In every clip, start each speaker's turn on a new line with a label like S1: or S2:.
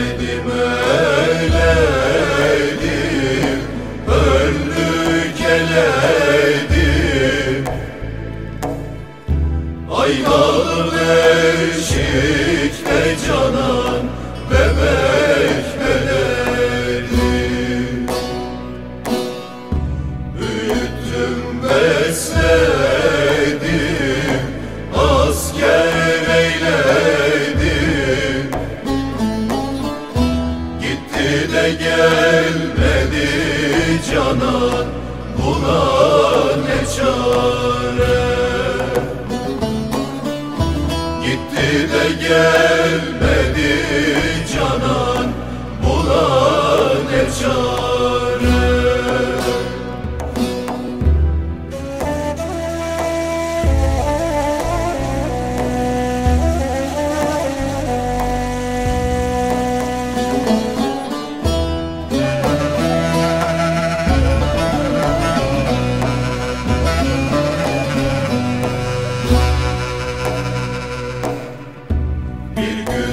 S1: Öyleydim öyleydim Öldük ve canan Bebek beledim Büyüttüm gelmedi canan buna ne çare? Gitti de gelmedi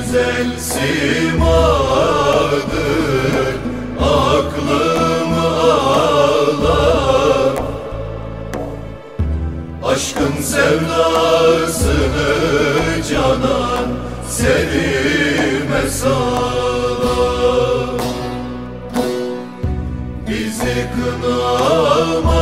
S1: güzel simadır aklımı ağlar Aşkın sevdasını canan serime sağlar Bizi kınama